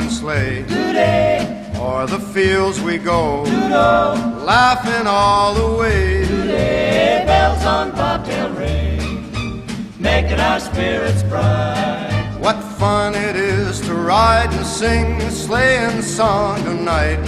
open sleigh. O'er the fields we go, laughing all the way. Bells on bobtail ring making our spirits bright. What fun it is to ride and sing a sleighing song tonight.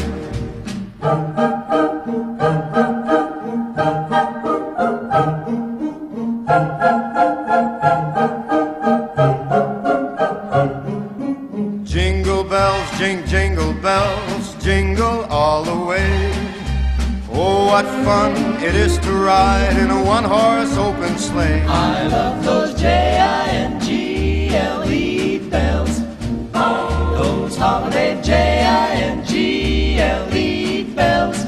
fun it is to ride in a one horse open sleigh. I love those J I N G L E bells. Oh. Those holiday J I N G L E bells.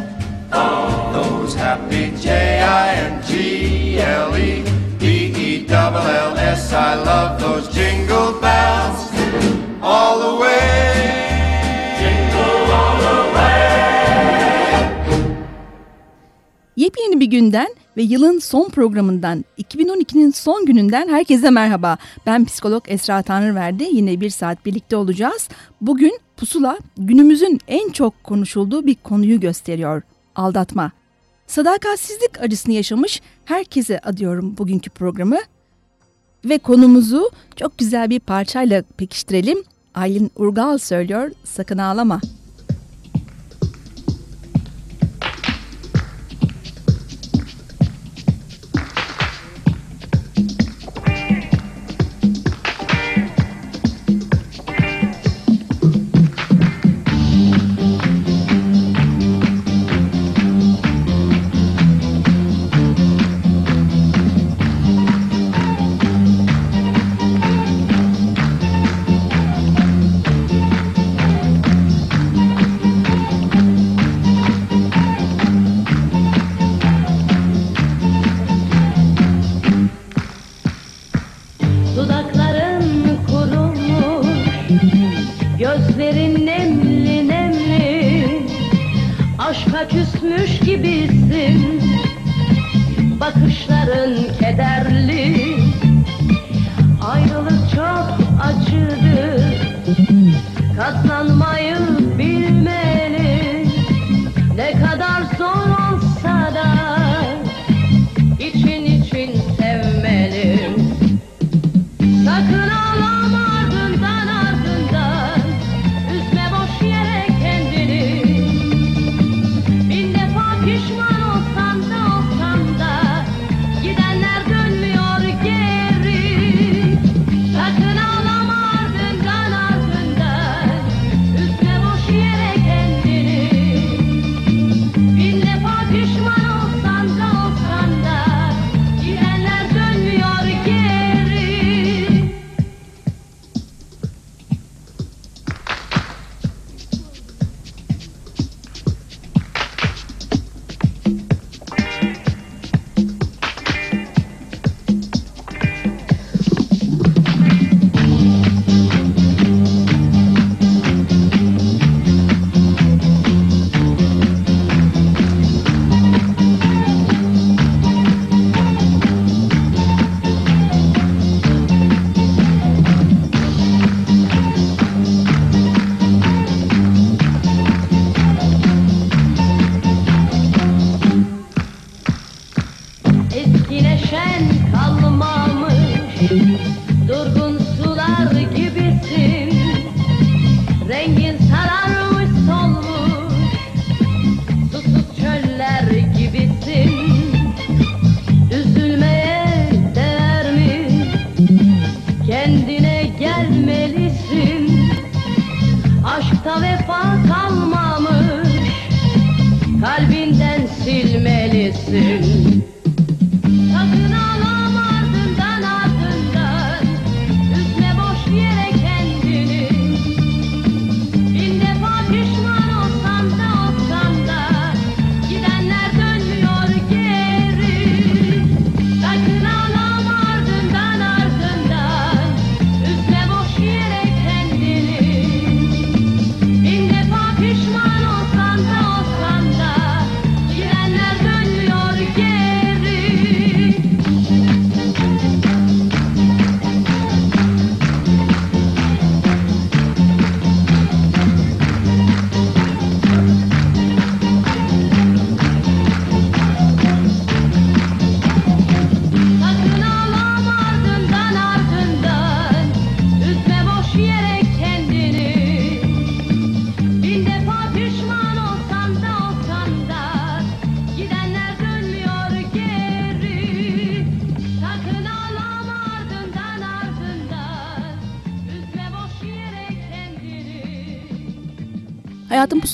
Oh. Those happy J I N G L E B E love those jingle bells. Yepyeni bir günden ve yılın son programından 2012'nin son gününden herkese merhaba. Ben psikolog Esra Tanrıverdi. Yine bir saat birlikte olacağız. Bugün Pusula günümüzün en çok konuşulduğu bir konuyu gösteriyor. Aldatma. Sadakatsizlik acısını yaşamış herkese adıyorum bugünkü programı. Ve konumuzu çok güzel bir parçayla pekiştirelim. Aylin Urgal söylüyor Sakın Ağlama. Dudakların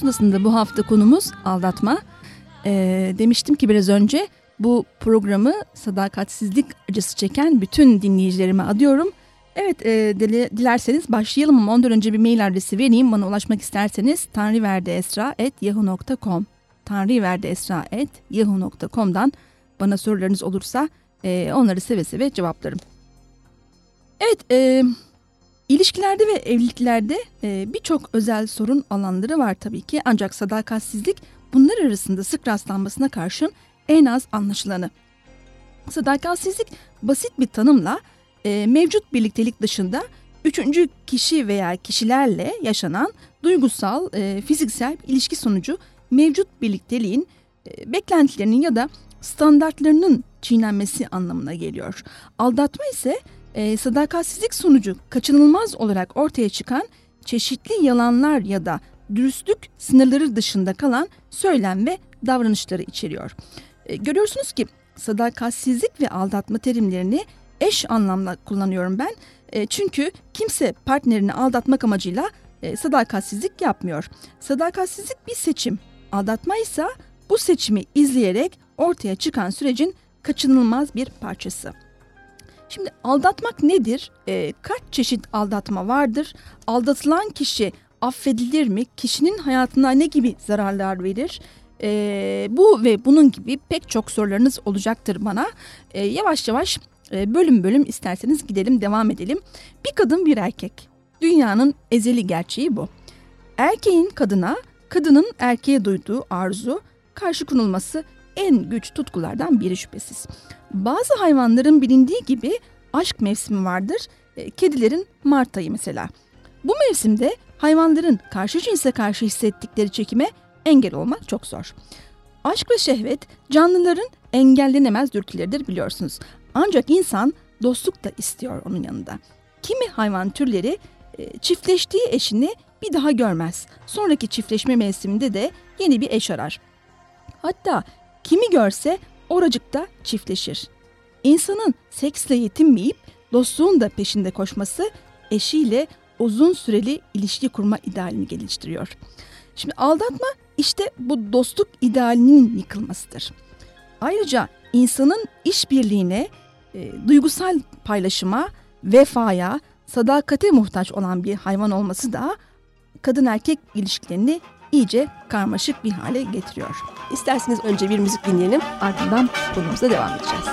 Pusulası'nda bu hafta konumuz aldatma. Ee, demiştim ki biraz önce bu programı sadakatsizlik acısı çeken bütün dinleyicilerime adıyorum. Evet e, dile, dilerseniz başlayalım ama ondan önce bir mail adresi vereyim. Bana ulaşmak isterseniz tanrıverdiesra.yahoo.com tanrıverdiesra.yahoo.com'dan bana sorularınız olursa e, onları seve seve cevaplarım. Evet, e, İlişkilerde ve evliliklerde e, birçok özel sorun alanları var tabii ki ancak sadakatsizlik bunlar arasında sık rastlanmasına karşın en az anlaşılanı. Sadakatsizlik basit bir tanımla e, mevcut birliktelik dışında üçüncü kişi veya kişilerle yaşanan duygusal, e, fiziksel ilişki sonucu mevcut birlikteliğin e, beklentilerinin ya da standartlarının çiğnenmesi anlamına geliyor. Aldatma ise e, sadakatsizlik sonucu kaçınılmaz olarak ortaya çıkan çeşitli yalanlar ya da dürüstlük sınırları dışında kalan söylem ve davranışları içeriyor. E, görüyorsunuz ki sadakatsizlik ve aldatma terimlerini eş anlamla kullanıyorum ben. E, çünkü kimse partnerini aldatmak amacıyla e, sadakatsizlik yapmıyor. Sadakatsizlik bir seçim. Aldatma ise bu seçimi izleyerek ortaya çıkan sürecin kaçınılmaz bir parçası. Şimdi aldatmak nedir? E, kaç çeşit aldatma vardır? Aldatılan kişi affedilir mi? Kişinin hayatına ne gibi zararlar verir? E, bu ve bunun gibi pek çok sorularınız olacaktır bana. E, yavaş yavaş e, bölüm bölüm isterseniz gidelim devam edelim. Bir kadın bir erkek. Dünyanın ezeli gerçeği bu. Erkeğin kadına, kadının erkeğe duyduğu arzu, karşı konulması en güç tutkulardan biri şüphesiz. Bazı hayvanların bilindiği gibi aşk mevsimi vardır. E, kedilerin Mart ayı mesela. Bu mevsimde hayvanların karşı cinse karşı hissettikleri çekime engel olmak çok zor. Aşk ve şehvet canlıların engellenemez dürtüleridir biliyorsunuz. Ancak insan dostluk da istiyor onun yanında. Kimi hayvan türleri e, çiftleştiği eşini bir daha görmez. Sonraki çiftleşme mevsiminde de yeni bir eş arar. Hatta kimi görse oracıkta çiftleşir. İnsanın seksle yetinmeyip dostluğun da peşinde koşması eşiyle uzun süreli ilişki kurma idealini geliştiriyor. Şimdi aldatma işte bu dostluk idealinin yıkılmasıdır. Ayrıca insanın işbirliğine, e, duygusal paylaşıma, vefaya, sadakate muhtaç olan bir hayvan olması da kadın erkek ilişkilerini iyice karmaşık bir hale getiriyor. İsterseniz önce bir müzik dinleyelim ardından konumuza devam edeceğiz.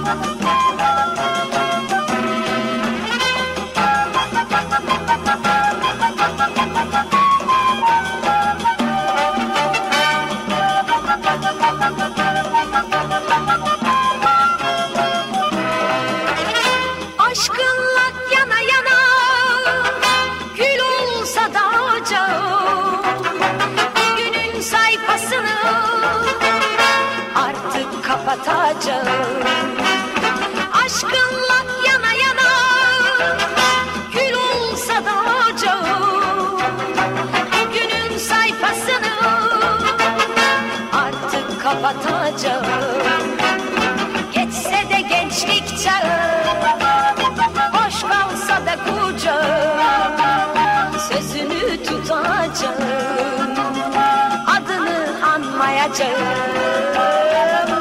kapatacağım kapatacağım Geçse de gençlik çağı Boş kalsa da kucağım. Sözünü tutacağım Adını anmayacağım.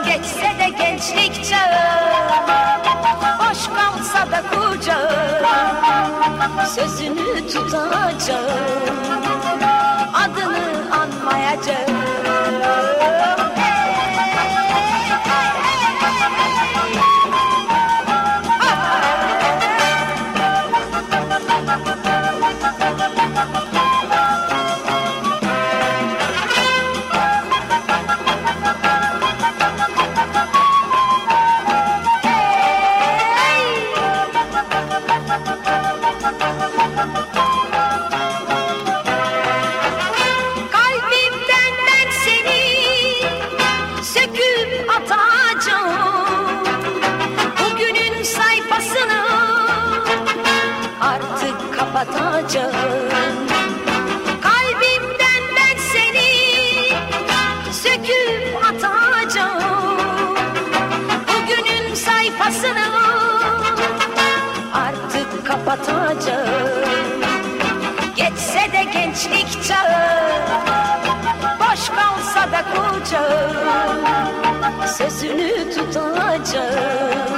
Geçse de gençlik çağı Boş kalsa da kucağım. Sözünü tutacağım Adını anmayacağım kapatacağım. Geçse de gençlik çağı Boş kalsa da kucağım Sözünü tutacağım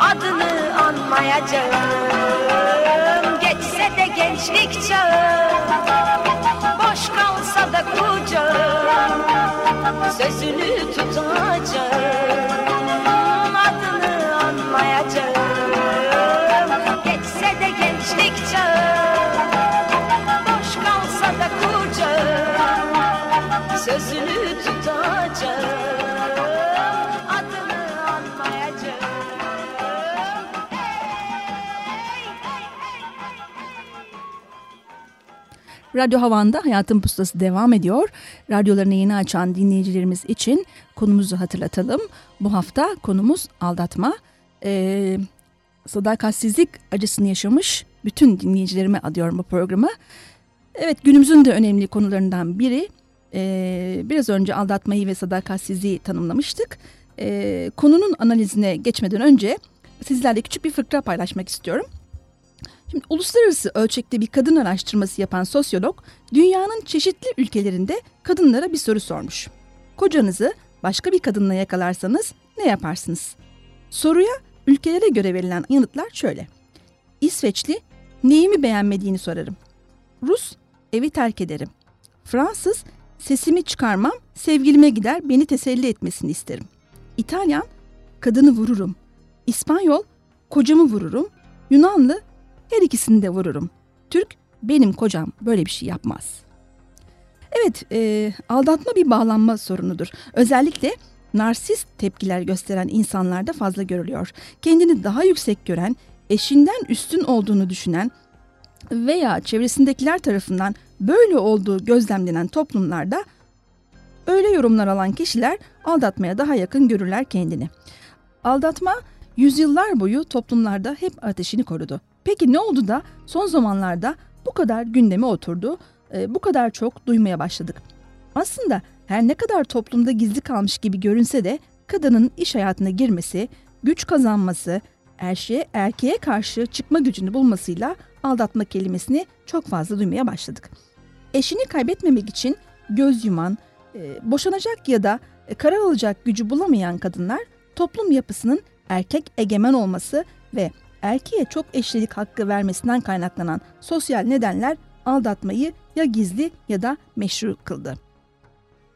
Adını anmayacağım gençlik çağı. Boş kalsa da kucağım Sözünü tutacağım Adını anmayacağım Geçse de gençlik çağı. Boş kalsa da kucağım Sözünü tutacağım Radyo Havan'da Hayatın Pustası devam ediyor. Radyolarını yeni açan dinleyicilerimiz için konumuzu hatırlatalım. Bu hafta konumuz aldatma. Ee, sadakatsizlik acısını yaşamış bütün dinleyicilerime adıyorum bu programı. Evet günümüzün de önemli konularından biri. Ee, biraz önce aldatmayı ve sadakatsizliği tanımlamıştık. Ee, konunun analizine geçmeden önce sizlerle küçük bir fıkra paylaşmak istiyorum. Şimdi uluslararası ölçekte bir kadın araştırması yapan sosyolog dünyanın çeşitli ülkelerinde kadınlara bir soru sormuş. Kocanızı başka bir kadınla yakalarsanız ne yaparsınız? Soruya ülkelere göre verilen yanıtlar şöyle. İsveçli neyimi beğenmediğini sorarım. Rus evi terk ederim. Fransız sesimi çıkarmam sevgilime gider beni teselli etmesini isterim. İtalyan kadını vururum. İspanyol kocamı vururum. Yunanlı her ikisini de vururum. Türk benim kocam böyle bir şey yapmaz. Evet e, aldatma bir bağlanma sorunudur. Özellikle narsist tepkiler gösteren insanlarda fazla görülüyor. Kendini daha yüksek gören, eşinden üstün olduğunu düşünen veya çevresindekiler tarafından böyle olduğu gözlemlenen toplumlarda öyle yorumlar alan kişiler aldatmaya daha yakın görürler kendini. Aldatma yüzyıllar boyu toplumlarda hep ateşini korudu. Peki ne oldu da son zamanlarda bu kadar gündeme oturdu, e, bu kadar çok duymaya başladık? Aslında her ne kadar toplumda gizli kalmış gibi görünse de kadının iş hayatına girmesi, güç kazanması, erkeğe, erkeğe karşı çıkma gücünü bulmasıyla aldatma kelimesini çok fazla duymaya başladık. Eşini kaybetmemek için göz yuman, e, boşanacak ya da e, karar alacak gücü bulamayan kadınlar toplum yapısının erkek egemen olması ve erkeğe çok eşlilik hakkı vermesinden kaynaklanan sosyal nedenler aldatmayı ya gizli ya da meşru kıldı.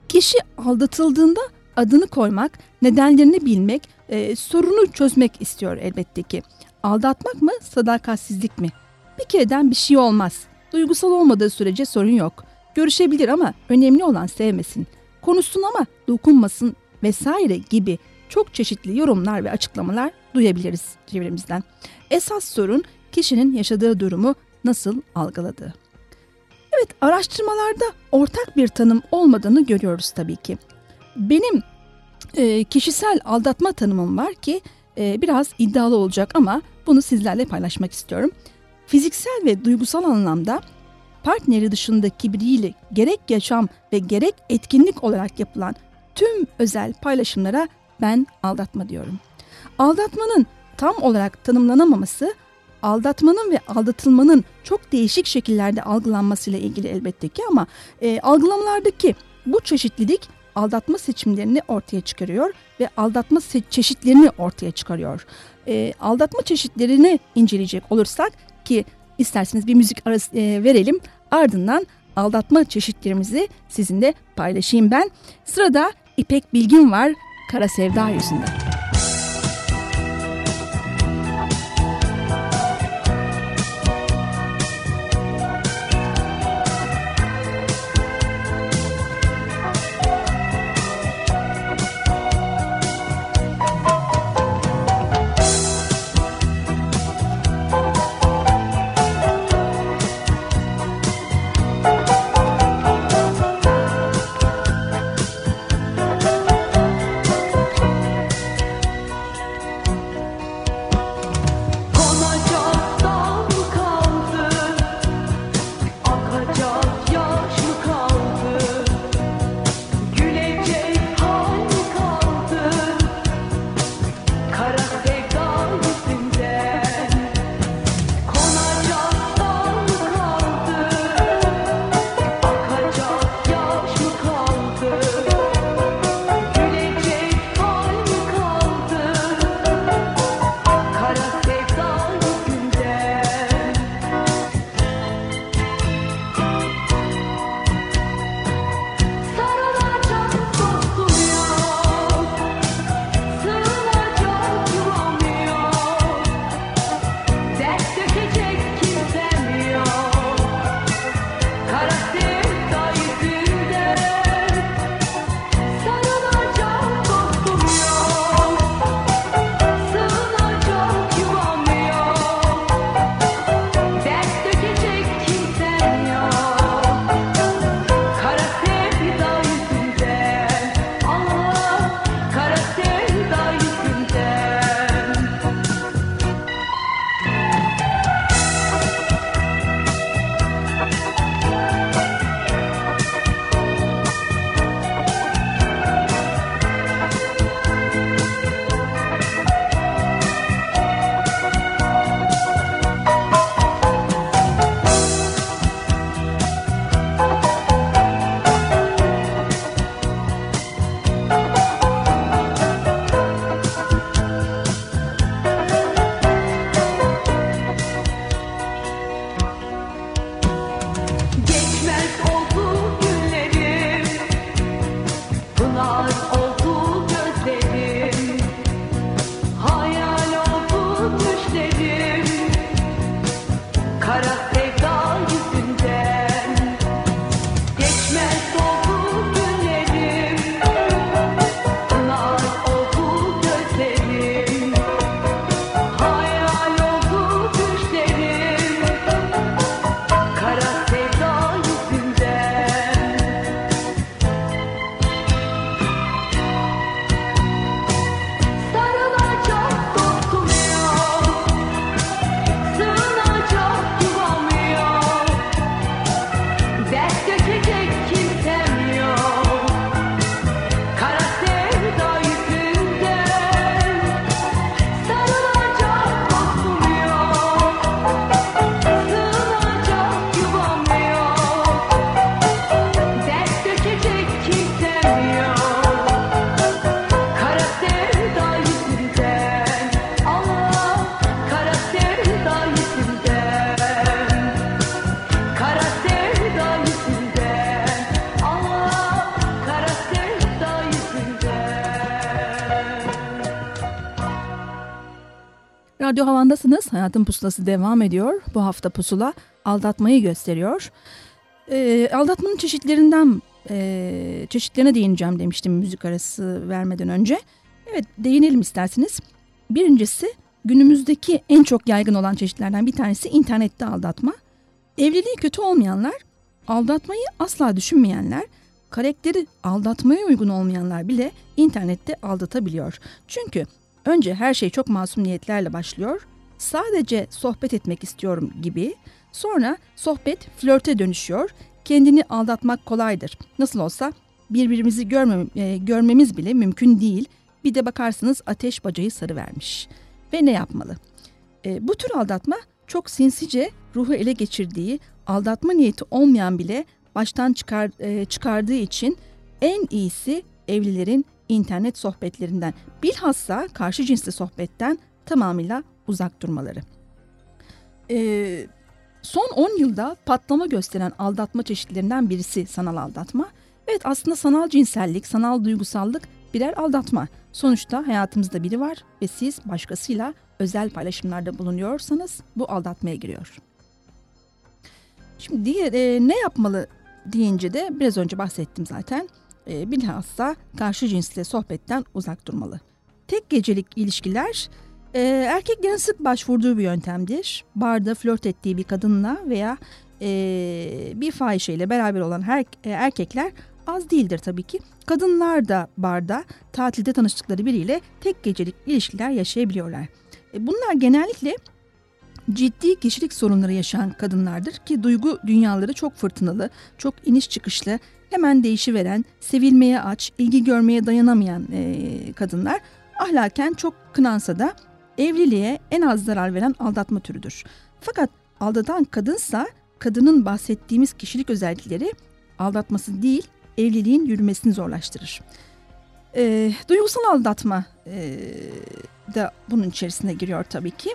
Kişi aldatıldığında adını koymak, nedenlerini bilmek, e, sorunu çözmek istiyor elbette ki. Aldatmak mı, sadakatsizlik mi? Bir kereden bir şey olmaz. Duygusal olmadığı sürece sorun yok. Görüşebilir ama önemli olan sevmesin. Konuşsun ama dokunmasın vesaire gibi çok çeşitli yorumlar ve açıklamalar duyabiliriz çevremizden. Esas sorun kişinin yaşadığı durumu nasıl algıladığı. Evet araştırmalarda ortak bir tanım olmadığını görüyoruz tabii ki. Benim e, kişisel aldatma tanımım var ki e, biraz iddialı olacak ama bunu sizlerle paylaşmak istiyorum. Fiziksel ve duygusal anlamda partneri dışındaki biriyle gerek yaşam ve gerek etkinlik olarak yapılan tüm özel paylaşımlara ben aldatma diyorum. Aldatmanın tam olarak tanımlanamaması aldatmanın ve aldatılmanın çok değişik şekillerde algılanmasıyla ilgili elbette ki ama e, algılamalardaki bu çeşitlilik aldatma seçimlerini ortaya çıkarıyor ve aldatma çeşitlerini ortaya çıkarıyor. E, aldatma çeşitlerini inceleyecek olursak ki isterseniz bir müzik arası e, verelim ardından aldatma çeşitlerimizi sizinle paylaşayım ben. Sırada İpek Bilgin var Kara Sevda yüzünden. Hayatın Pusulası devam ediyor. Bu hafta pusula aldatmayı gösteriyor. E, aldatmanın çeşitlerinden e, çeşitlerine değineceğim demiştim müzik arası vermeden önce. Evet değinelim isterseniz. Birincisi günümüzdeki en çok yaygın olan çeşitlerden bir tanesi internette aldatma. Evliliği kötü olmayanlar, aldatmayı asla düşünmeyenler, karakteri aldatmaya uygun olmayanlar bile internette aldatabiliyor. Çünkü Önce her şey çok masum niyetlerle başlıyor. Sadece sohbet etmek istiyorum gibi. Sonra sohbet flörte dönüşüyor. Kendini aldatmak kolaydır. Nasıl olsa birbirimizi görmem, e, görmemiz bile mümkün değil. Bir de bakarsınız ateş bacayı sarı vermiş. Ve ne yapmalı? E, bu tür aldatma çok sinsice ruhu ele geçirdiği, aldatma niyeti olmayan bile baştan çıkar, e, çıkardığı için en iyisi evlilerin internet sohbetlerinden bilhassa karşı cinsli sohbetten tamamıyla uzak durmaları. Ee, son 10 yılda patlama gösteren aldatma çeşitlerinden birisi sanal aldatma. Evet aslında sanal cinsellik, sanal duygusallık birer aldatma. Sonuçta hayatımızda biri var ve siz başkasıyla özel paylaşımlarda bulunuyorsanız bu aldatmaya giriyor. Şimdi diğer e, ne yapmalı deyince de biraz önce bahsettim zaten. E, bilhassa karşı cinsle sohbetten uzak durmalı. Tek gecelik ilişkiler e, erkeklerin sık başvurduğu bir yöntemdir. Barda flört ettiği bir kadınla veya e, bir fahişeyle beraber olan her, e, erkekler az değildir tabii ki. Kadınlar da barda tatilde tanıştıkları biriyle tek gecelik ilişkiler yaşayabiliyorlar. E, bunlar genellikle ciddi kişilik sorunları yaşayan kadınlardır ki duygu dünyaları çok fırtınalı, çok iniş çıkışlı, hemen değişiveren, sevilmeye aç, ilgi görmeye dayanamayan e, kadınlar ahlaken çok kınansa da evliliğe en az zarar veren aldatma türüdür. Fakat aldatan kadınsa kadının bahsettiğimiz kişilik özellikleri aldatması değil evliliğin yürümesini zorlaştırır. E, duygusal aldatma e, da bunun içerisine giriyor tabii ki.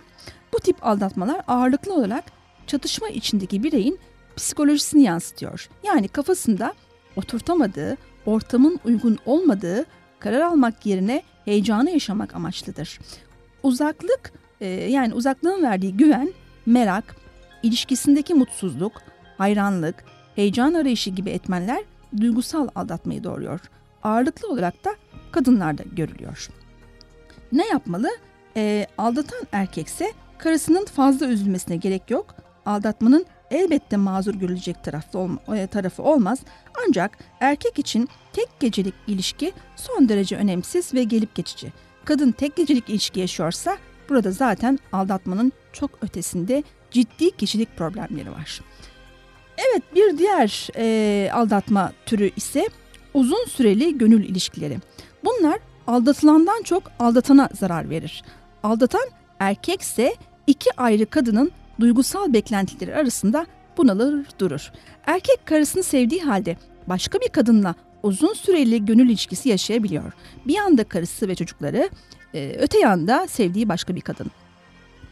Bu tip aldatmalar ağırlıklı olarak çatışma içindeki bireyin psikolojisini yansıtıyor. Yani kafasında oturtamadığı, ortamın uygun olmadığı karar almak yerine heyecanı yaşamak amaçlıdır. Uzaklık e, yani uzaklığın verdiği güven, merak, ilişkisindeki mutsuzluk, hayranlık, heyecan arayışı gibi etmenler duygusal aldatmayı doğuruyor. Ağırlıklı olarak da kadınlarda görülüyor. Ne yapmalı? E, aldatan erkekse karısının fazla üzülmesine gerek yok. Aldatmanın elbette mazur görülecek tarafı, olma, e, tarafı olmaz. Ancak erkek için tek gecelik ilişki son derece önemsiz ve gelip geçici. Kadın tek gecelik ilişki yaşıyorsa burada zaten aldatmanın çok ötesinde ciddi kişilik problemleri var. Evet bir diğer e, aldatma türü ise uzun süreli gönül ilişkileri. Bunlar aldatılandan çok aldatana zarar verir. Aldatan erkekse iki ayrı kadının duygusal beklentileri arasında bunalır durur. Erkek karısını sevdiği halde başka bir kadınla uzun süreli gönül ilişkisi yaşayabiliyor. Bir yanda karısı ve çocukları, e, öte yanda sevdiği başka bir kadın.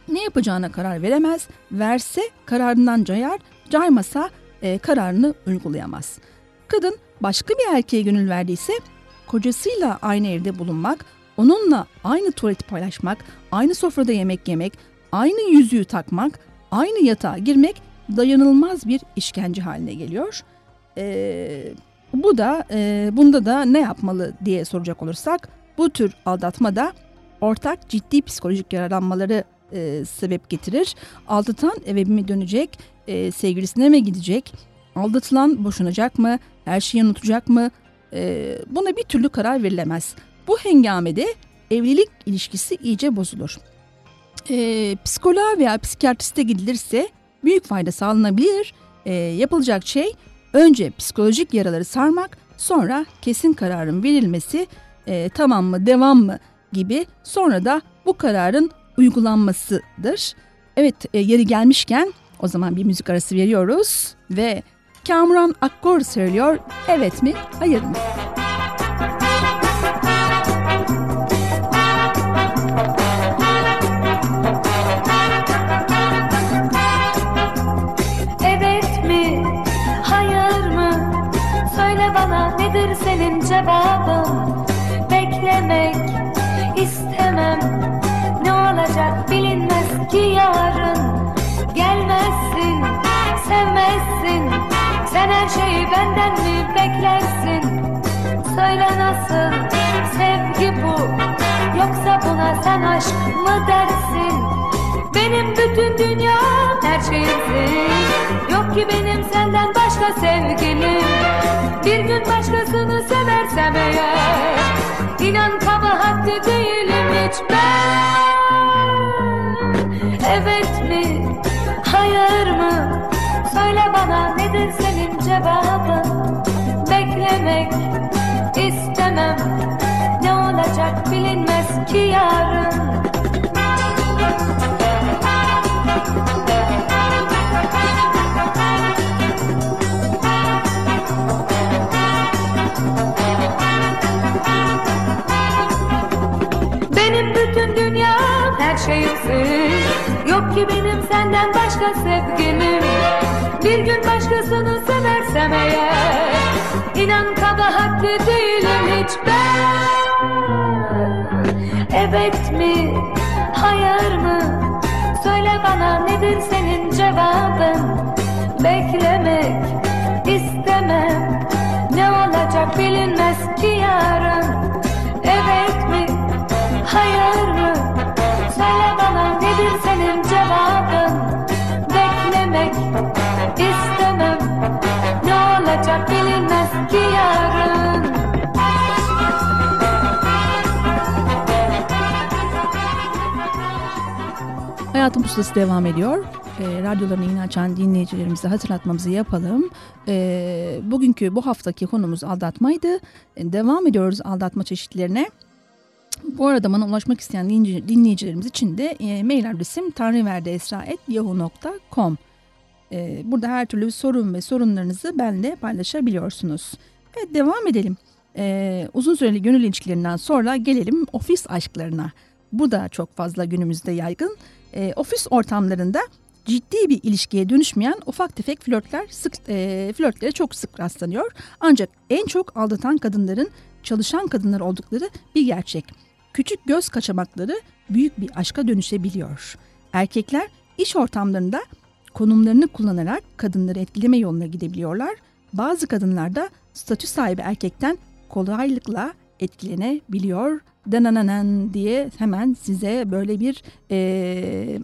Ne yapacağına karar veremez, verse kararından cayar, caymasa e, kararını uygulayamaz. Kadın başka bir erkeğe gönül verdiyse kocasıyla aynı evde bulunmak, onunla aynı tuvaleti paylaşmak, aynı sofrada yemek yemek, aynı yüzüğü takmak, aynı yatağa girmek dayanılmaz bir işkence haline geliyor. Ee, bu da e, bunda da ne yapmalı diye soracak olursak bu tür aldatma da ortak ciddi psikolojik yaralanmaları e, sebep getirir. Aldatan eve mi dönecek, e, sevgilisine mi gidecek, aldatılan boşanacak mı, her şeyi unutacak mı? E, buna bir türlü karar verilemez. Bu hengamede evlilik ilişkisi iyice bozulur. E, psikoloğa veya psikiyatriste gidilirse büyük fayda sağlanabilir. E, yapılacak şey önce psikolojik yaraları sarmak, sonra kesin kararın verilmesi, e, tamam mı, devam mı gibi sonra da bu kararın uygulanmasıdır. Evet e, yeri gelmişken o zaman bir müzik arası veriyoruz ve Kamuran Akkor söylüyor evet mi hayır mı? Evet beklersin? Söyle nasıl sevgi bu? Yoksa buna sen aşk mı dersin? Benim bütün dünyam her şeyimsin Yok ki benim senden başka sevgilim Bir gün başkasını seversem eğer İnan kabahatli değilim hiç ben Evet mi, hayır mı? Söyle bana nedir senin cevabın? dinlemek istemem. Ne olacak bilinmez ki yarın. Şeyimsin Yok ki benim senden başka sevgilim Bir gün başkasını seversem eğer İnan kabahatli değilim hiç ben Evet mi, hayır mı? Söyle bana nedir senin cevabın? Beklemek istemem Ne olacak bilinmez ki yarın Evet mi, hayır mı? Nedir senin cevabın? Beklemek istemem Ne olacak bilinmez ki yarın Hayatın Pusulası devam ediyor. E, radyolarını yeni açan dinleyicilerimize hatırlatmamızı yapalım. E, bugünkü bu haftaki konumuz aldatmaydı. E, devam ediyoruz aldatma çeşitlerine. Bu arada bana ulaşmak isteyen dinleyici- dinleyicilerimiz için de e, mail adresim tanrıverdiesra.yahoo.com e, Burada her türlü sorun ve sorunlarınızı benimle paylaşabiliyorsunuz. Evet devam edelim. E, uzun süreli gönül ilişkilerinden sonra gelelim ofis aşklarına. Bu da çok fazla günümüzde yaygın. E, ofis ortamlarında ciddi bir ilişkiye dönüşmeyen ufak tefek flörtler sık e, flörtlere çok sık rastlanıyor. Ancak en çok aldatan kadınların çalışan kadınlar oldukları bir gerçek. Küçük göz kaçamakları büyük bir aşka dönüşebiliyor. Erkekler iş ortamlarında konumlarını kullanarak kadınları etkileme yoluna gidebiliyorlar. Bazı kadınlar da statü sahibi erkekten kolaylıkla etkilenebiliyor. Danananan diye hemen size böyle bir eee,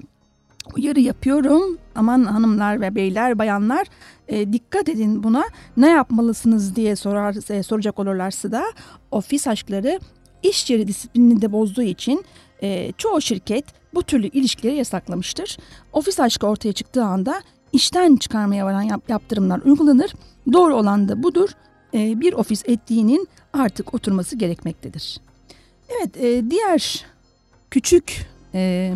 uyarı yapıyorum. Aman hanımlar ve beyler, bayanlar e, dikkat edin buna. Ne yapmalısınız diye sorar e, soracak olurlarsa da ofis aşkları iş yeri disiplinini de bozduğu için e, çoğu şirket bu türlü ilişkileri yasaklamıştır. Ofis aşkı ortaya çıktığı anda işten çıkarmaya varan yap- yaptırımlar uygulanır. Doğru olan da budur. E, bir ofis ettiğinin artık oturması gerekmektedir. Evet, e, diğer küçük e,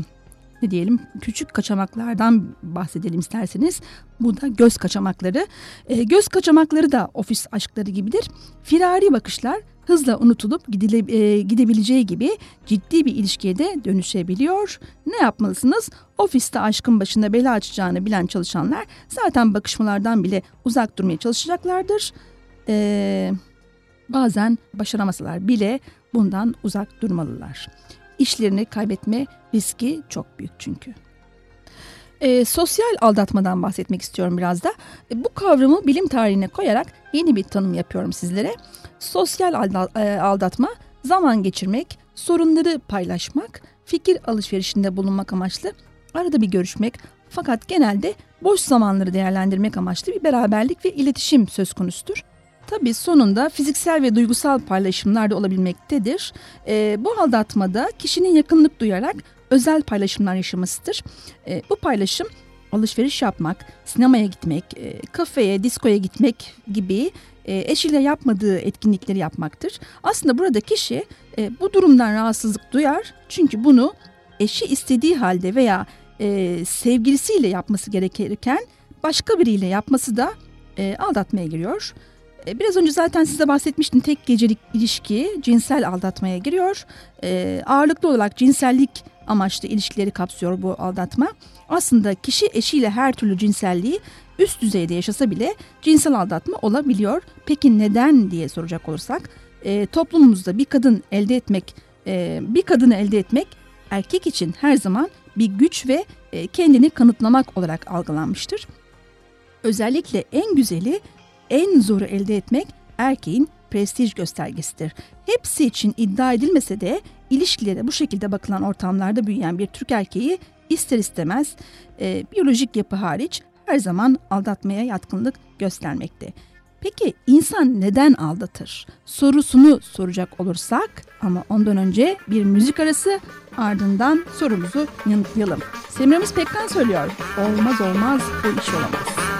ne diyelim küçük kaçamaklardan bahsedelim isterseniz. Bu da göz kaçamakları. E, göz kaçamakları da ofis aşkları gibidir. Firari bakışlar hızla unutulup gidile, e, gidebileceği gibi ciddi bir ilişkiye de dönüşebiliyor. Ne yapmalısınız? Ofiste aşkın başında bela açacağını bilen çalışanlar zaten bakışmalardan bile uzak durmaya çalışacaklardır. E, bazen başaramasalar bile bundan uzak durmalılar. İşlerini kaybetme riski çok büyük çünkü. E, sosyal aldatmadan bahsetmek istiyorum biraz da. E, bu kavramı bilim tarihine koyarak yeni bir tanım yapıyorum sizlere. Sosyal e, aldatma zaman geçirmek, sorunları paylaşmak, fikir alışverişinde bulunmak amaçlı arada bir görüşmek fakat genelde boş zamanları değerlendirmek amaçlı bir beraberlik ve iletişim söz konusudur. Tabii sonunda fiziksel ve duygusal paylaşımlar da olabilmektedir. Ee, bu aldatmada kişinin yakınlık duyarak özel paylaşımlar yaşamasıdır. Ee, bu paylaşım alışveriş yapmak, sinemaya gitmek, e, kafeye, diskoya gitmek gibi e, eşiyle yapmadığı etkinlikleri yapmaktır. Aslında burada kişi e, bu durumdan rahatsızlık duyar çünkü bunu eşi istediği halde veya e, sevgilisiyle yapması gerekirken başka biriyle yapması da e, aldatmaya giriyor. E, Biraz önce zaten size bahsetmiştim tek gecelik ilişki cinsel aldatmaya giriyor. E, ağırlıklı olarak cinsellik amaçlı ilişkileri kapsıyor bu aldatma. Aslında kişi eşiyle her türlü cinselliği üst düzeyde yaşasa bile cinsel aldatma olabiliyor. Peki neden diye soracak olursak e, toplumumuzda bir kadın elde etmek, e, bir kadını elde etmek erkek için her zaman bir güç ve e, kendini kanıtlamak olarak algılanmıştır. Özellikle en güzeli en zoru elde etmek erkeğin prestij göstergesidir. Hepsi için iddia edilmese de ilişkilere bu şekilde bakılan ortamlarda büyüyen bir Türk erkeği ister istemez e, biyolojik yapı hariç her zaman aldatmaya yatkınlık göstermekte. Peki insan neden aldatır? Sorusunu soracak olursak ama ondan önce bir müzik arası ardından sorumuzu yanıtlayalım. Semiramis Pekkan söylüyor. Olmaz olmaz bu iş olamaz.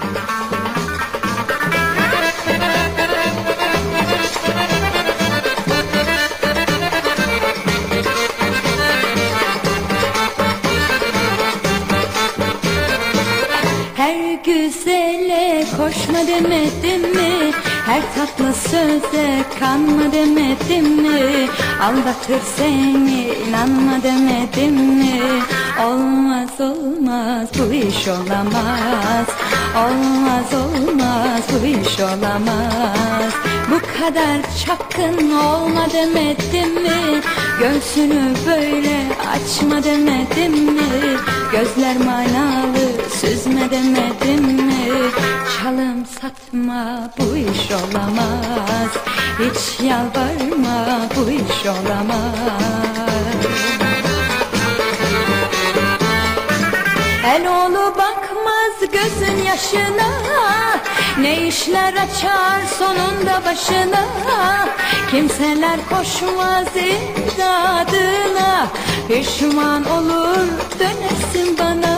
Koşma demedim mi? Her tatlı söze kanma demedim mi? Aldatır seni inanma demedim mi? Olmaz olmaz bu iş olamaz Olmaz olmaz bu iş olamaz Bu kadar çapkın olma demedim mi? Göğsünü böyle açma demedim mi? Gözler manalı süzme demedim mi? Çalım satma bu iş olamaz. Hiç yalvarma bu iş olamaz. El oğlu bakmaz gözün yaşına. Ne işler açar sonunda başına. Kimseler koşmaz imdadına. Pişman olur dönersin bana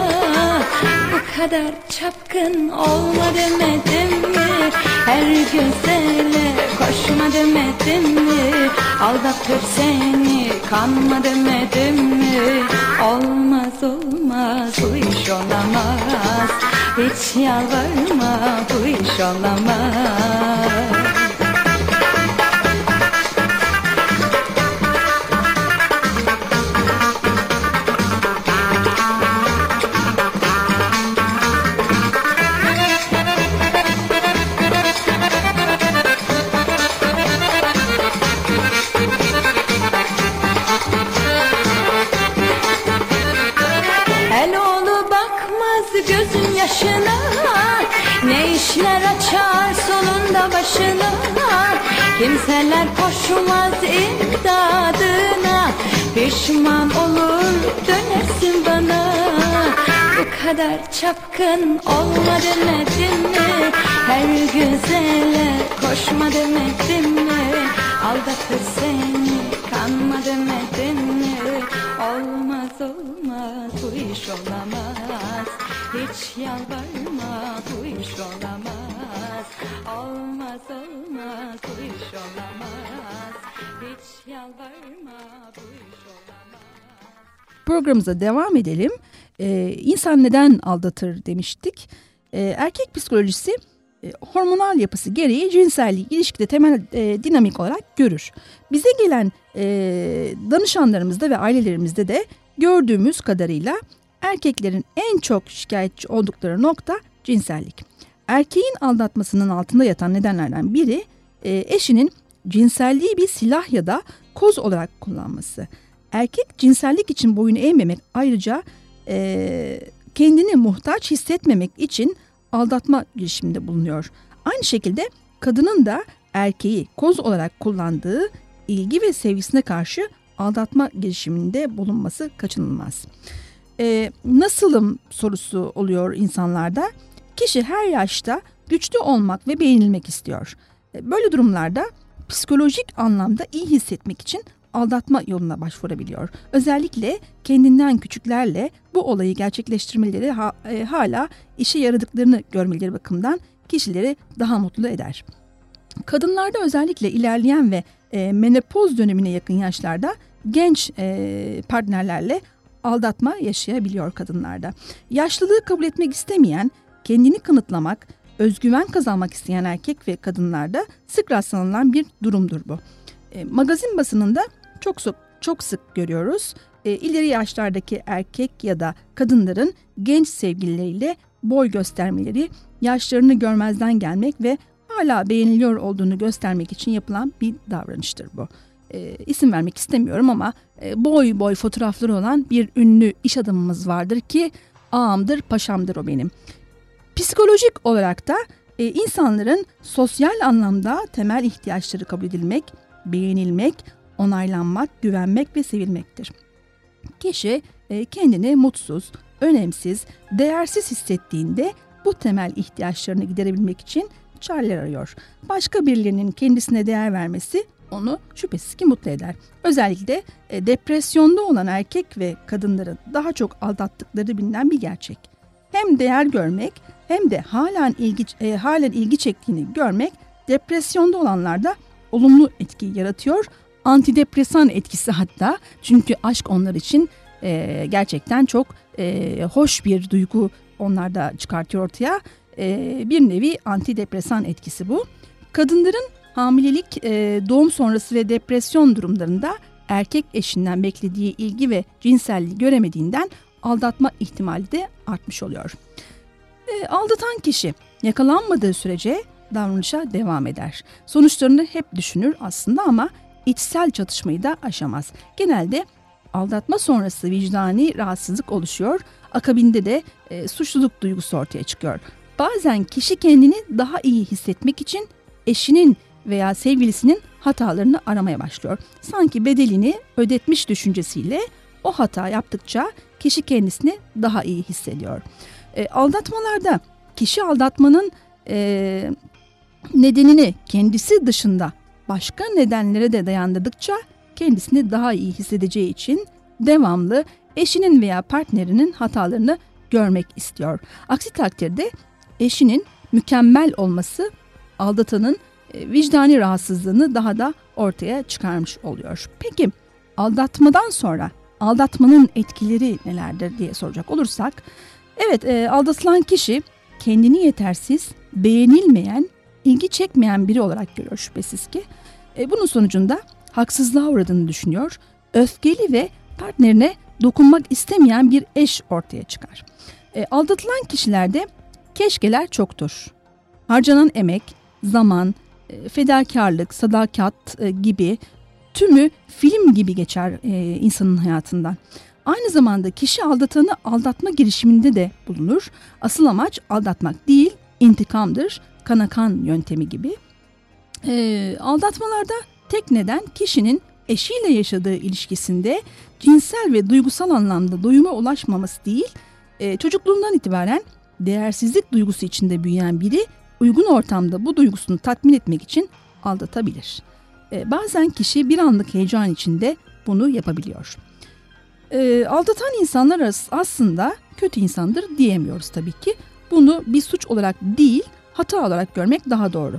kadar çapkın olma demedim mi? Her güzele koşma demedim mi? Aldatır seni kanma demedim mi? Olmaz olmaz bu iş olamaz. Hiç yalvarma bu iş olamaz kadar çapkın olma demedim mi? Her güzele koşma demedim mi? Aldatır seni kanma demedim mi? Olmaz olmaz bu iş olamaz. Hiç yalvarma bu iş olamaz. Olmaz olmaz bu iş olamaz. Hiç yalvarma bu iş olamaz. Programımıza devam edelim. Ee, insan neden aldatır demiştik. Ee, erkek psikolojisi e, hormonal yapısı gereği cinselliği ilişkide temel e, dinamik olarak görür. Bize gelen e, danışanlarımızda ve ailelerimizde de gördüğümüz kadarıyla erkeklerin en çok şikayetçi oldukları nokta cinsellik. Erkeğin aldatmasının altında yatan nedenlerden biri e, eşinin cinselliği bir silah ya da koz olarak kullanması. Erkek cinsellik için boyun eğmemek ayrıca e, kendini muhtaç hissetmemek için aldatma girişiminde bulunuyor. Aynı şekilde kadının da erkeği koz olarak kullandığı ilgi ve sevgisine karşı aldatma girişiminde bulunması kaçınılmaz. Ee, nasılım sorusu oluyor insanlarda. Kişi her yaşta güçlü olmak ve beğenilmek istiyor. Ee, Böyle durumlarda psikolojik anlamda iyi hissetmek için aldatma yoluna başvurabiliyor. Özellikle kendinden küçüklerle bu olayı gerçekleştirmeleri ha- e, hala işe yaradıklarını görmeleri bakımından kişileri daha mutlu eder. Kadınlarda özellikle ilerleyen ve e, menopoz dönemine yakın yaşlarda genç e, partnerlerle aldatma yaşayabiliyor kadınlarda. Yaşlılığı kabul etmek istemeyen, kendini kanıtlamak, özgüven kazanmak isteyen erkek ve kadınlarda sık rastlanılan bir durumdur bu. E, magazin basınında çok sık, çok sık görüyoruz. E, ileri yaşlardaki erkek ya da kadınların genç sevgilileriyle boy göstermeleri, yaşlarını görmezden gelmek ve hala beğeniliyor olduğunu göstermek için yapılan bir davranıştır bu. E, isim vermek istemiyorum ama e, boy boy fotoğrafları olan bir ünlü iş adamımız vardır ki ağamdır paşamdır o benim. Psikolojik olarak da e, insanların sosyal anlamda temel ihtiyaçları kabul edilmek, beğenilmek, onaylanmak, güvenmek ve sevilmektir. Kişi e, kendini mutsuz, önemsiz, değersiz hissettiğinde bu temel ihtiyaçlarını giderebilmek için çareler arıyor. Başka birilerinin kendisine değer vermesi onu şüphesiz ki mutlu eder. Özellikle e, depresyonda olan erkek ve kadınların daha çok aldattıkları bilinen bir gerçek. Hem değer görmek hem de halen ilgi e, halen ilgi çektiğini görmek depresyonda olanlarda olumlu etki yaratıyor. Antidepresan etkisi hatta çünkü aşk onlar için e, gerçekten çok e, hoş bir duygu onlarda çıkartıyor ortaya. E, bir nevi antidepresan etkisi bu. Kadınların hamilelik, e, doğum sonrası ve depresyon durumlarında erkek eşinden beklediği ilgi ve cinselliği göremediğinden aldatma ihtimali de artmış oluyor. E, aldatan kişi yakalanmadığı sürece davranışa devam eder. Sonuçlarını hep düşünür aslında ama içsel çatışmayı da aşamaz. Genelde aldatma sonrası vicdani rahatsızlık oluşuyor. Akabinde de e, suçluluk duygusu ortaya çıkıyor. Bazen kişi kendini daha iyi hissetmek için eşinin veya sevgilisinin hatalarını aramaya başlıyor. Sanki bedelini ödetmiş düşüncesiyle o hata yaptıkça kişi kendisini daha iyi hissediyor. E, aldatmalarda kişi aldatmanın e, nedenini kendisi dışında başka nedenlere de dayandırdıkça kendisini daha iyi hissedeceği için devamlı eşinin veya partnerinin hatalarını görmek istiyor. Aksi takdirde eşinin mükemmel olması aldatanın e, vicdani rahatsızlığını daha da ortaya çıkarmış oluyor. Peki aldatmadan sonra aldatmanın etkileri nelerdir diye soracak olursak evet e, aldatılan kişi kendini yetersiz, beğenilmeyen, ilgi çekmeyen biri olarak görüyor şüphesiz ki. E, bunun sonucunda haksızlığa uğradığını düşünüyor. Öfkeli ve partnerine dokunmak istemeyen bir eş ortaya çıkar. E, aldatılan kişilerde keşkeler çoktur. Harcanan emek, zaman, e, fedakarlık, sadakat e, gibi tümü film gibi geçer e, insanın hayatından. Aynı zamanda kişi aldatanı aldatma girişiminde de bulunur. Asıl amaç aldatmak değil, intikamdır, kanakan yöntemi gibi. E, aldatmalarda tek neden kişinin eşiyle yaşadığı ilişkisinde cinsel ve duygusal anlamda doyuma ulaşmaması değil, e, çocukluğundan itibaren değersizlik duygusu içinde büyüyen biri uygun ortamda bu duygusunu tatmin etmek için aldatabilir. E, bazen kişi bir anlık heyecan içinde bunu yapabiliyor. E, aldatan insanlar aslında kötü insandır diyemiyoruz tabii ki. Bunu bir suç olarak değil hata olarak görmek daha doğru.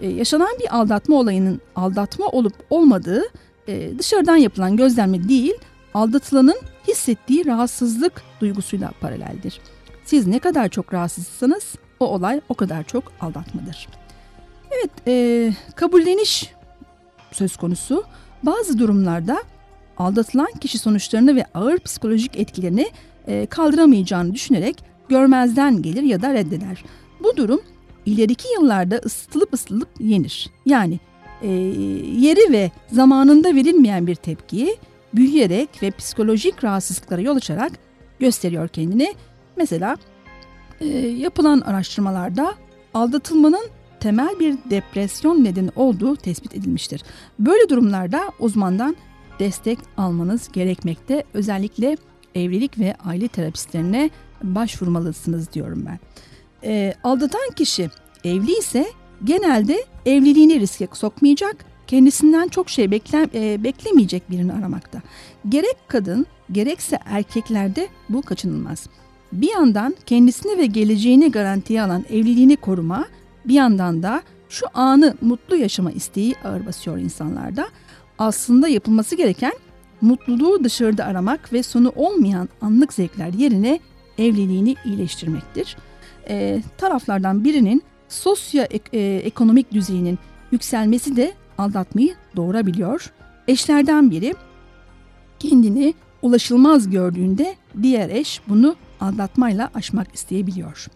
E, yaşanan bir aldatma olayının aldatma olup olmadığı e, dışarıdan yapılan gözlemle değil aldatılanın hissettiği rahatsızlık duygusuyla paraleldir. Siz ne kadar çok rahatsızsanız o olay o kadar çok aldatmadır. Evet, e, kabulleniş söz konusu. Bazı durumlarda aldatılan kişi sonuçlarını ve ağır psikolojik etkilerini e, kaldıramayacağını düşünerek görmezden gelir ya da reddeder. Bu durum ileriki yıllarda ısıtılıp ısıtılıp yenir. Yani e, yeri ve zamanında verilmeyen bir tepkiyi büyüyerek ve psikolojik rahatsızlıklara yol açarak gösteriyor kendini. Mesela e, yapılan araştırmalarda aldatılmanın temel bir depresyon nedeni olduğu tespit edilmiştir. Böyle durumlarda uzmandan destek almanız gerekmekte. Özellikle evlilik ve aile terapistlerine başvurmalısınız diyorum ben. E, aldatan kişi evli ise genelde evliliğini riske sokmayacak, kendisinden çok şey bekle, e, beklemeyecek birini aramakta. Gerek kadın gerekse erkeklerde bu kaçınılmaz. Bir yandan kendisini ve geleceğini garantiye alan evliliğini koruma, bir yandan da şu anı mutlu yaşama isteği ağır basıyor insanlarda. Aslında yapılması gereken mutluluğu dışarıda aramak ve sonu olmayan anlık zevkler yerine evliliğini iyileştirmektir. E, taraflardan birinin sosyoekonomik e, düzeyinin yükselmesi de aldatmayı doğurabiliyor. Eşlerden biri kendini ulaşılmaz gördüğünde diğer eş bunu aldatmayla aşmak isteyebiliyor.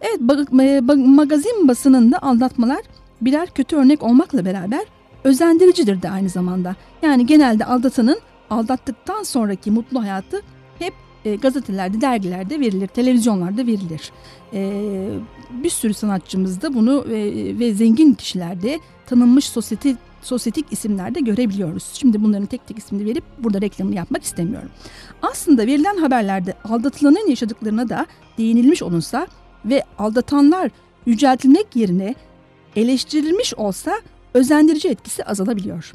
Evet magazin basınında aldatmalar birer kötü örnek olmakla beraber özendiricidir de aynı zamanda. Yani genelde aldatanın aldattıktan sonraki mutlu hayatı e, gazetelerde, dergilerde verilir, televizyonlarda verilir. E, bir sürü sanatçımız da bunu e, ve zengin kişilerde tanınmış sosyete, sosyetik isimlerde görebiliyoruz. Şimdi bunların tek tek ismini verip burada reklamını yapmak istemiyorum. Aslında verilen haberlerde aldatılanın yaşadıklarına da değinilmiş olunsa ve aldatanlar yüceltilmek yerine eleştirilmiş olsa özendirici etkisi azalabiliyor.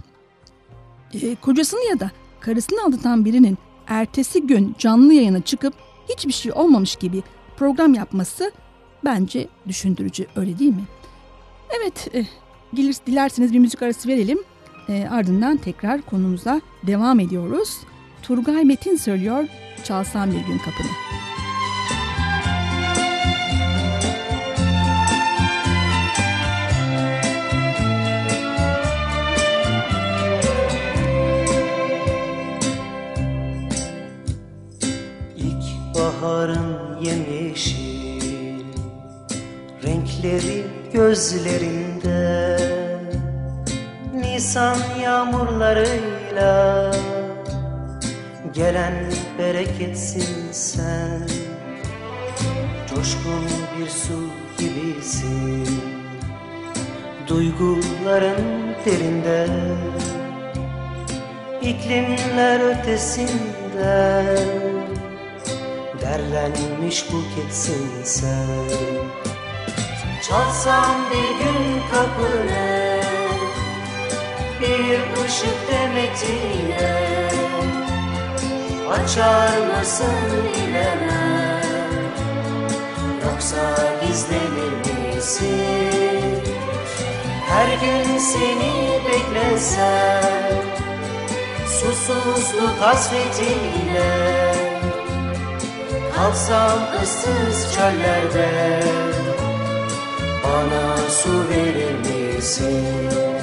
E, kocasını ya da karısını aldatan birinin ertesi gün canlı yayına çıkıp hiçbir şey olmamış gibi program yapması bence düşündürücü öyle değil mi? Evet e, dilerseniz bir müzik arası verelim. E, ardından tekrar konumuza devam ediyoruz. Turgay Metin söylüyor Çalsam Bir Gün Kapını. baharın yemyeşil Renkleri gözlerinde. Nisan yağmurlarıyla Gelen bereketsin sen. Coşkun bir su gibisin Duyguların derinde. İklimler ötesinden Derlenmiş buketsin sen. Çalsam bir gün kapını Bir ışık demetiyle Açar mısın bilemem Yoksa gizlenir misin? Her gün seni beklesem Susuzluk hasretiyle Kalsam ıssız çöllerde Bana su verir misin?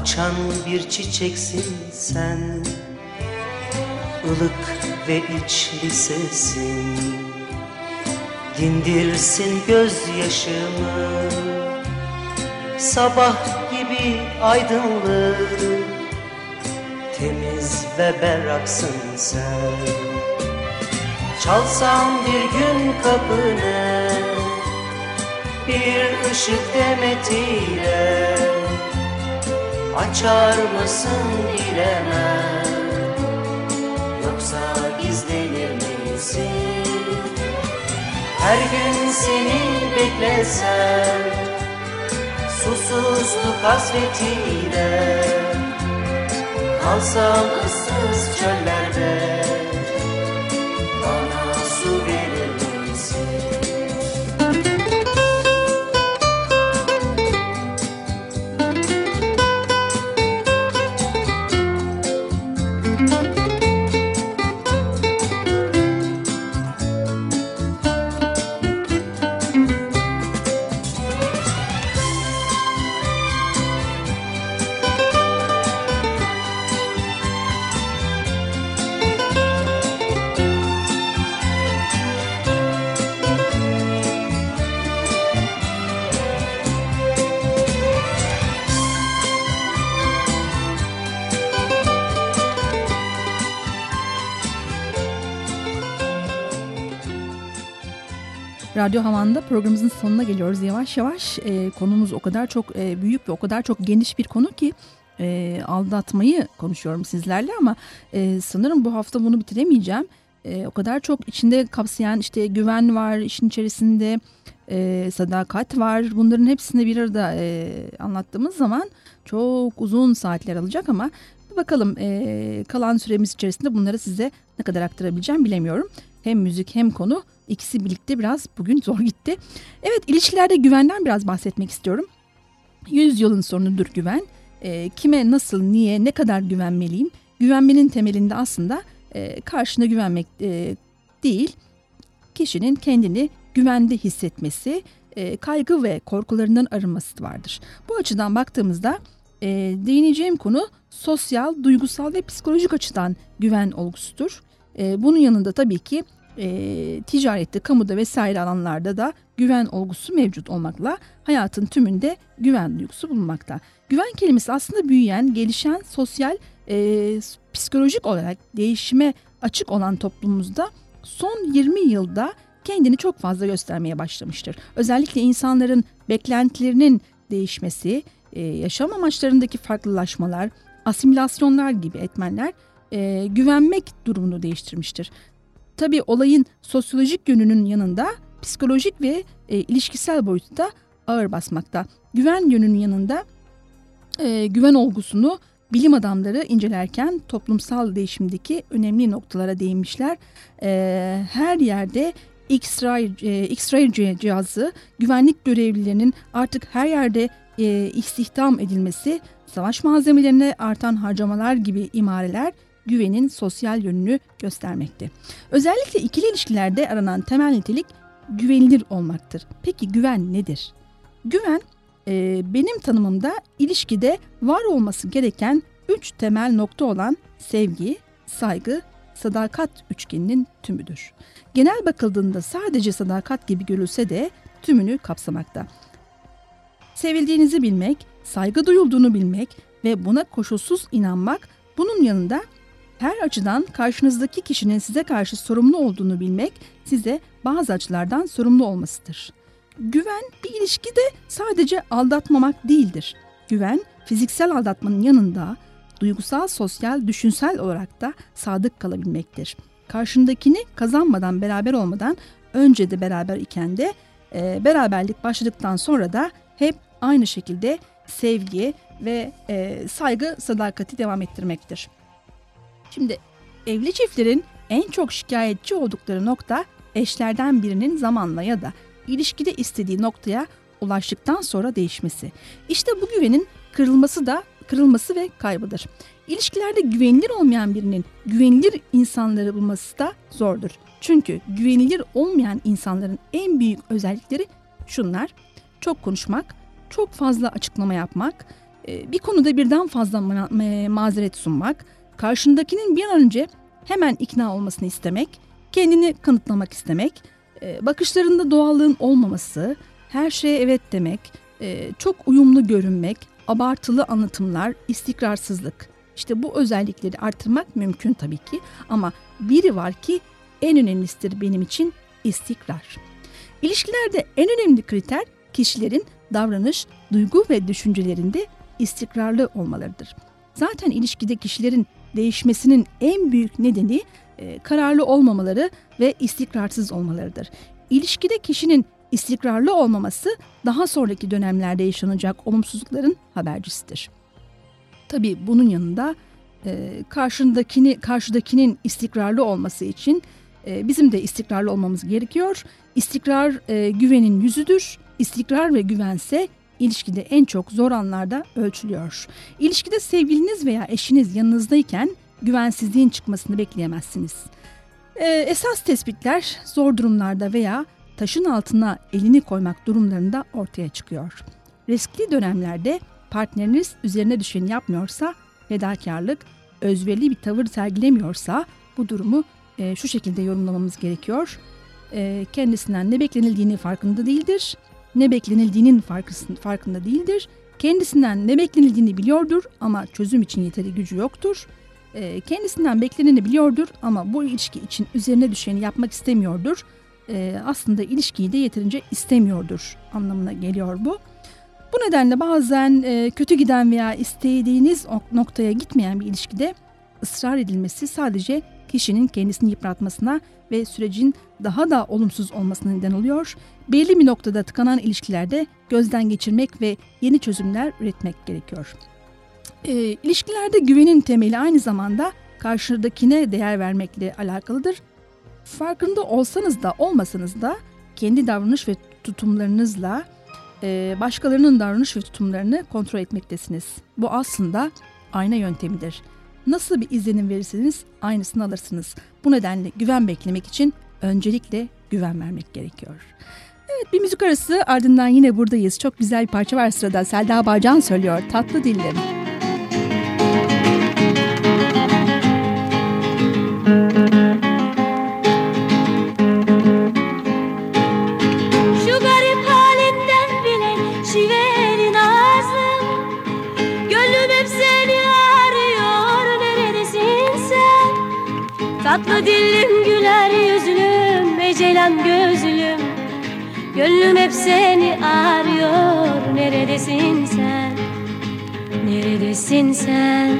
Açan bir çiçeksin sen. Ilık ve içli sesin. Dindirsin gözyaşımı. Sabah gibi aydınlık Temiz ve berraksın sen. Çalsam bir gün kapını. Bir ışık demetiyle Açar mısın bilemem Yoksa gizlenir misin? Her gün seni beklesem Susuzluk hasretiyle Kalsam ıssız çöllerde Radyo Havan'da programımızın sonuna geliyoruz yavaş yavaş. E, konumuz o kadar çok e, büyük ve o kadar çok geniş bir konu ki e, aldatmayı konuşuyorum sizlerle ama e, sanırım bu hafta bunu bitiremeyeceğim. E, o kadar çok içinde kapsayan işte güven var, işin içerisinde e, sadakat var. Bunların hepsini bir arada e, anlattığımız zaman çok uzun saatler alacak ama bakalım e, kalan süremiz içerisinde bunları size ne kadar aktarabileceğim bilemiyorum. Hem müzik hem konu ikisi birlikte biraz bugün zor gitti. Evet ilişkilerde güvenden biraz bahsetmek istiyorum. Yüzyılın sorunudur güven. E, kime, nasıl, niye, ne kadar güvenmeliyim? Güvenmenin temelinde aslında e, karşına güvenmek e, değil, kişinin kendini güvende hissetmesi, e, kaygı ve korkularından arınması vardır. Bu açıdan baktığımızda e, değineceğim konu sosyal, duygusal ve psikolojik açıdan güven olgusudur. E, bunun yanında tabii ki e, ticarette, kamuda vesaire alanlarda da güven olgusu mevcut olmakla hayatın tümünde güven duygusu bulunmakta. Güven kelimesi aslında büyüyen, gelişen sosyal, e, psikolojik olarak değişime açık olan toplumumuzda son 20 yılda kendini çok fazla göstermeye başlamıştır. Özellikle insanların beklentilerinin değişmesi, e, yaşam amaçlarındaki farklılaşmalar, asimilasyonlar gibi etmenler e, güvenmek durumunu değiştirmiştir. tabii olayın sosyolojik yönünün yanında psikolojik ve e, ilişkisel boyutu da ağır basmakta. Güven yönünün yanında e, güven olgusunu bilim adamları incelerken toplumsal değişimdeki önemli noktalara değinmişler. E, her yerde X-ray, e, X-ray cihazı güvenlik görevlilerinin artık her yerde e, istihdam edilmesi, savaş malzemelerine artan harcamalar gibi imareler güvenin sosyal yönünü göstermekte. Özellikle ikili ilişkilerde aranan temel nitelik güvenilir olmaktır. Peki güven nedir? Güven e, benim tanımımda ilişkide var olması gereken üç temel nokta olan sevgi, saygı, sadakat üçgeninin tümüdür. Genel bakıldığında sadece sadakat gibi görülse de tümünü kapsamakta. Sevildiğinizi bilmek, saygı duyulduğunu bilmek ve buna koşulsuz inanmak bunun yanında her açıdan karşınızdaki kişinin size karşı sorumlu olduğunu bilmek size bazı açılardan sorumlu olmasıdır. Güven bir ilişkide sadece aldatmamak değildir. Güven fiziksel aldatmanın yanında duygusal, sosyal, düşünsel olarak da sadık kalabilmektir. Karşındakini kazanmadan, beraber olmadan önce de beraber iken de e, beraberlik başladıktan sonra da hep aynı şekilde sevgi ve e, saygı, sadakati devam ettirmektir. Şimdi evli çiftlerin en çok şikayetçi oldukları nokta eşlerden birinin zamanla ya da ilişkide istediği noktaya ulaştıktan sonra değişmesi. İşte bu güvenin kırılması da kırılması ve kaybıdır. İlişkilerde güvenilir olmayan birinin güvenilir insanları bulması da zordur. Çünkü güvenilir olmayan insanların en büyük özellikleri şunlar. Çok konuşmak, çok fazla açıklama yapmak, e, bir konuda birden fazla ma- mazeret sunmak, karşındakinin bir an önce hemen ikna olmasını istemek, kendini kanıtlamak istemek, e, bakışlarında doğallığın olmaması, her şeye evet demek, e, çok uyumlu görünmek, abartılı anlatımlar, istikrarsızlık. İşte bu özellikleri artırmak mümkün tabii ki ama biri var ki en önemlisidir benim için istikrar. İlişkilerde en önemli kriter kişilerin davranış, duygu ve düşüncelerinde istikrarlı olmalarıdır. Zaten ilişkide kişilerin değişmesinin en büyük nedeni e, kararlı olmamaları ve istikrarsız olmalarıdır. İlişkide kişinin istikrarlı olmaması daha sonraki dönemlerde yaşanacak olumsuzlukların habercisidir. Tabii bunun yanında e, karşındakini karşıdakinin istikrarlı olması için e, bizim de istikrarlı olmamız gerekiyor. İstikrar e, güvenin yüzüdür. İstikrar ve güvense ilişkide en çok zor anlarda ölçülüyor. İlişkide sevgiliniz veya eşiniz yanınızdayken güvensizliğin çıkmasını bekleyemezsiniz. Ee, esas tespitler zor durumlarda veya taşın altına elini koymak durumlarında ortaya çıkıyor. Riskli dönemlerde partneriniz üzerine düşeni yapmıyorsa fedakarlık, özverili bir tavır sergilemiyorsa bu durumu e, şu şekilde yorumlamamız gerekiyor. E, kendisinden ne beklenildiğini farkında değildir ne beklenildiğinin farkında değildir. Kendisinden ne beklenildiğini biliyordur ama çözüm için yeteri gücü yoktur. Ee, kendisinden bekleneni biliyordur ama bu ilişki için üzerine düşeni yapmak istemiyordur. Ee, aslında ilişkiyi de yeterince istemiyordur anlamına geliyor bu. Bu nedenle bazen e, kötü giden veya istediğiniz noktaya gitmeyen bir ilişkide ısrar edilmesi sadece kişinin kendisini yıpratmasına ve sürecin daha da olumsuz olmasına neden oluyor. Belli bir noktada tıkanan ilişkilerde gözden geçirmek ve yeni çözümler üretmek gerekiyor. E, ilişkilerde güvenin temeli aynı zamanda karşıdakine değer vermekle alakalıdır. Farkında olsanız da olmasanız da kendi davranış ve tutumlarınızla e, başkalarının davranış ve tutumlarını kontrol etmektesiniz. Bu aslında ayna yöntemidir. Nasıl bir izlenim verirseniz aynısını alırsınız. Bu nedenle güven beklemek için öncelikle güven vermek gerekiyor. Evet bir müzik arası ardından yine buradayız. Çok güzel bir parça var sırada. Selda Bağcan söylüyor. Tatlı dillim. Tatlı dilim güler yüzlüm Ecelen gözlüm. Gönlüm hep seni arıyor Neredesin sen? Neredesin sen?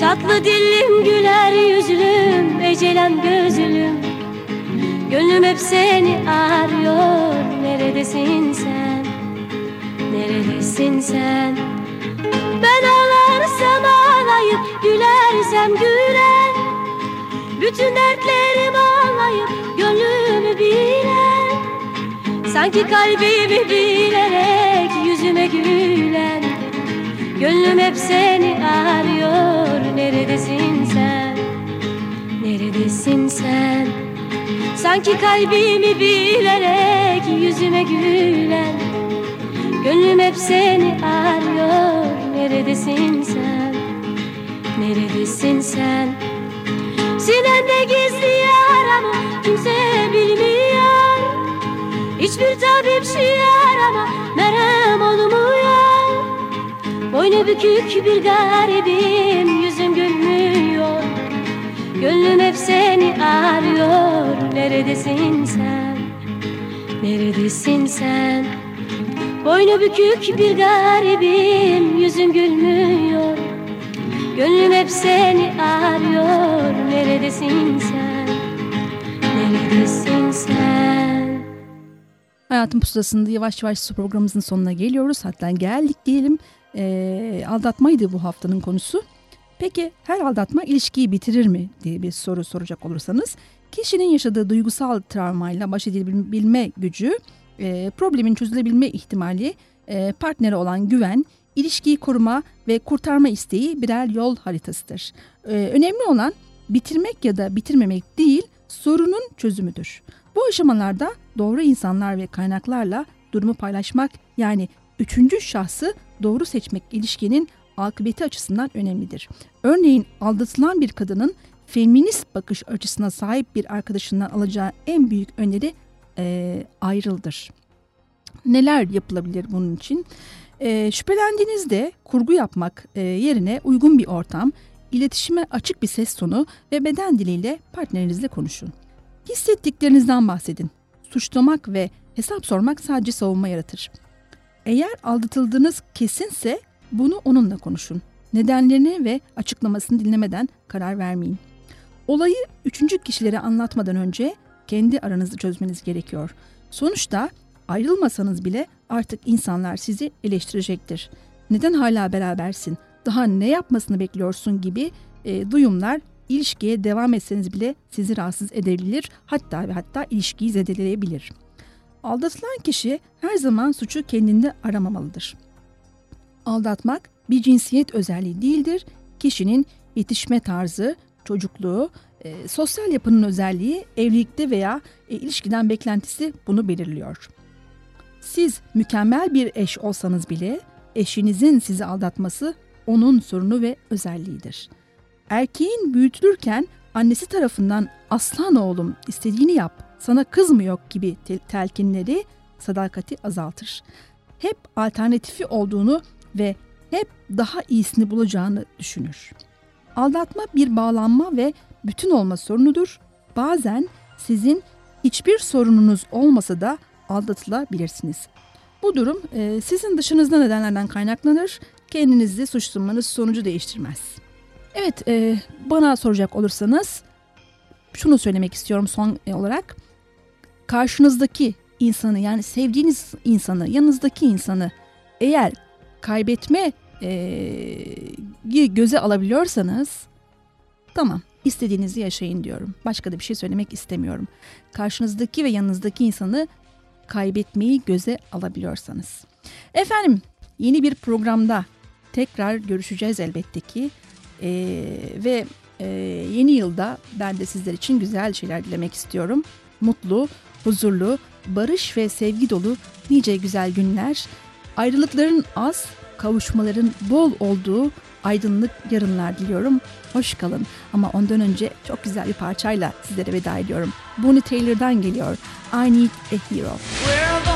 Tatlı dilim güler yüzlüm Ecelen gözlüm. Gönlüm hep seni arıyor Neredesin sen? Neredesin sen? Ben ağlarsam ağlayıp Gülersem gülen Bütün dertlerim ağlayıp Gönlümü bilen Sanki kalbimi bilerek Yüzüme gülen. Gönlüm hep seni arıyor Neredesin sen? Neredesin sen? Sanki kalbimi bilerek Yüzüme gülen. Gönlüm hep seni arıyor Neredesin sen? Neredesin sen Sinende gizli yaramı Kimse bilmiyor. Hiçbir tabip şiarama Merhem olmuyor. Boynu bükük bir garibim Yüzüm gülmüyor. Gönlüm hep seni arıyor Neredesin sen? Neredesin sen? Boynu bükük bir garibim Yüzüm gülmüyor Gönlüm hep seni arıyor Neredesin sen Neredesin sen Hayatın Pusulası'nda yavaş yavaş programımızın sonuna geliyoruz. Hatta geldik diyelim. Ee, aldatmaydı bu haftanın konusu. Peki her aldatma ilişkiyi bitirir mi diye bir soru soracak olursanız kişinin yaşadığı duygusal travmayla baş edebilme gücü, e, problemin çözülebilme ihtimali, e, partnere olan güven, ilişkiyi koruma ve kurtarma isteği birer yol haritasıdır. E, önemli olan bitirmek ya da bitirmemek değil, sorunun çözümüdür. Bu aşamalarda doğru insanlar ve kaynaklarla durumu paylaşmak yani üçüncü şahsı doğru seçmek ilişkinin akıbeti açısından önemlidir. Örneğin aldatılan bir kadının feminist bakış açısına sahip bir arkadaşından alacağı en büyük öneri e, ayrıldır. Neler yapılabilir bunun için? E, şüphelendiğinizde kurgu yapmak e, yerine uygun bir ortam, iletişime açık bir ses tonu ve beden diliyle partnerinizle konuşun. Hissettiklerinizden bahsedin. Suçlamak ve hesap sormak sadece savunma yaratır. Eğer aldatıldığınız kesinse bunu onunla konuşun. Nedenlerini ve açıklamasını dinlemeden karar vermeyin. Olayı üçüncü kişilere anlatmadan önce kendi aranızda çözmeniz gerekiyor. Sonuçta ayrılmasanız bile artık insanlar sizi eleştirecektir. Neden hala berabersin? Daha ne yapmasını bekliyorsun gibi e, duyumlar ilişkiye devam etseniz bile sizi rahatsız edebilir hatta ve hatta ilişkiyi zedeleyebilir. Aldatılan kişi her zaman suçu kendinde aramamalıdır. Aldatmak bir cinsiyet özelliği değildir. Kişinin yetişme tarzı, çocukluğu, e, sosyal yapının özelliği, evlilikte veya e, ilişkiden beklentisi bunu belirliyor. Siz mükemmel bir eş olsanız bile eşinizin sizi aldatması onun sorunu ve özelliğidir. Erkeğin büyütülürken annesi tarafından aslan oğlum istediğini yap, sana kız mı yok gibi telkinleri sadakati azaltır. Hep alternatifi olduğunu ve hep daha iyisini bulacağını düşünür. Aldatma bir bağlanma ve bütün olma sorunudur. Bazen sizin hiçbir sorununuz olmasa da aldatılabilirsiniz. Bu durum e, sizin dışınızda nedenlerden kaynaklanır. Kendinizi suçlamanız sonucu değiştirmez. Evet, e, bana soracak olursanız şunu söylemek istiyorum son olarak. Karşınızdaki insanı yani sevdiğiniz insanı, yanınızdaki insanı eğer kaybetme e, göze alabiliyorsanız tamam istediğinizi yaşayın diyorum. Başka da bir şey söylemek istemiyorum. Karşınızdaki ve yanınızdaki insanı kaybetmeyi göze alabiliyorsanız. Efendim yeni bir programda tekrar görüşeceğiz elbette ki. Ee, ve e, yeni yılda ben de sizler için güzel şeyler dilemek istiyorum. Mutlu, huzurlu, barış ve sevgi dolu nice güzel günler. Ayrılıkların az, kavuşmaların bol olduğu aydınlık yarınlar diliyorum. Hoş kalın. Ama ondan önce çok güzel bir parçayla sizlere veda ediyorum. Bonnie Taylor'dan geliyor. I Need a Hero. I'm